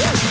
Woo!